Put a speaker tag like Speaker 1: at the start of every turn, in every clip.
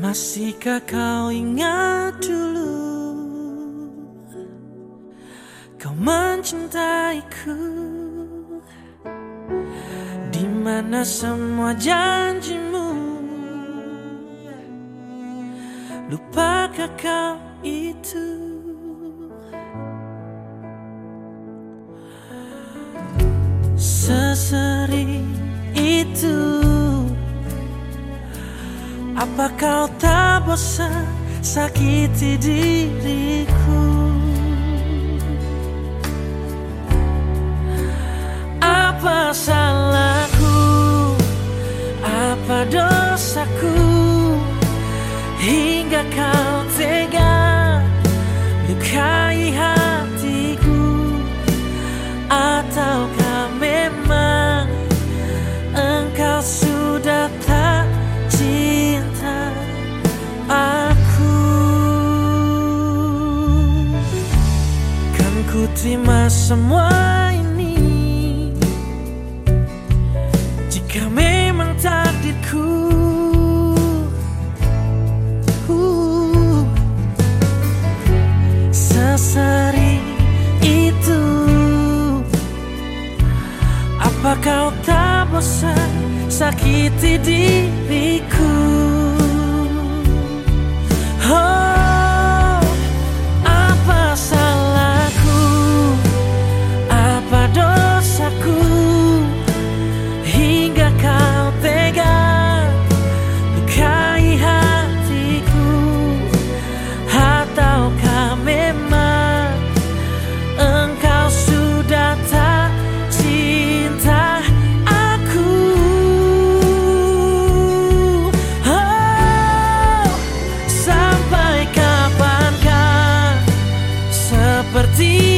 Speaker 1: Masihkah kau ingat dulu? Kau mencintaiku. Di mana semua janjimu? Lupakah kau itu? Sesering itu apa kau tak bosan sakiti diriku? Apa salahku? Apa dosaku? Hingga kau ku terima semua ini. Jika memang takdirku Sesering itu Apa kau tak bosan sakiti diriku Hingga kau tega Lukai hatiku. Ataukah memang Engkau sudah tak cinta aku? Oh, sampai kapankah seperti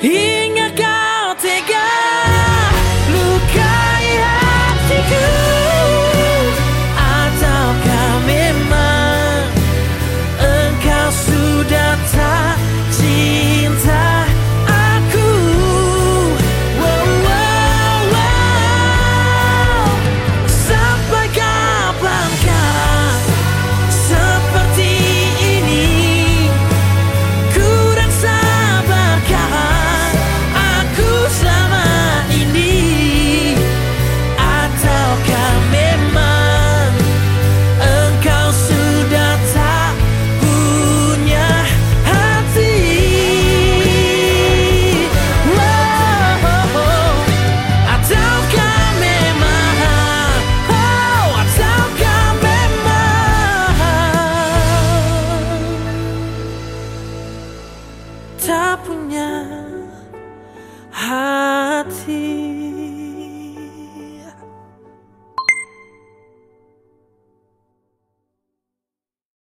Speaker 1: Hingga hati